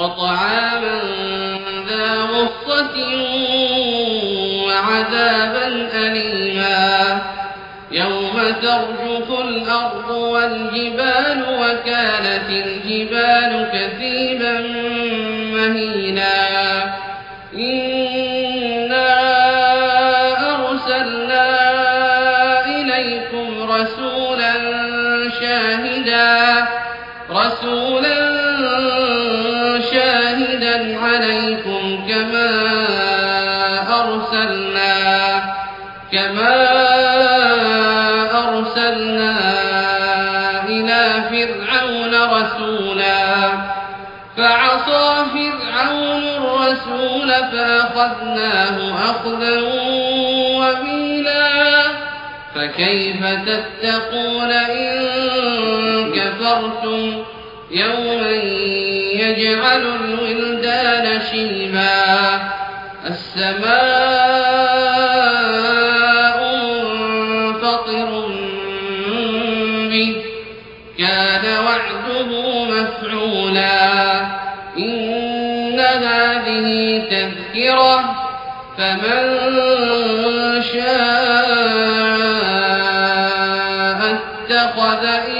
وطعاما ذا غصة وعذابا أليما. يوم ترجف الأرض والجبال وكانت الجبال كثيبا مهينا. إنا أرسلنا إليكم رسولا شاهدا. رسولا عليكم كما أرسلنا كما أرسلنا إلى فرعون رسولا. فعصى فرعون الرسول فأخذناه أخذا وبيلا فكيف تتقون إن كفرتم يوما يجعل الولدان شيبا. السماء منفطر به. كان وعده مفعولا. إن هذه تذكرة فمن شاء اتخذ إلى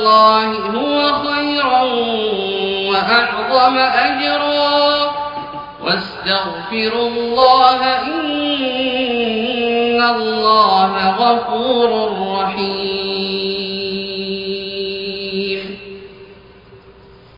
الله هو خيرا وأعظم أجرا. واستغفروا الله إن الله غفور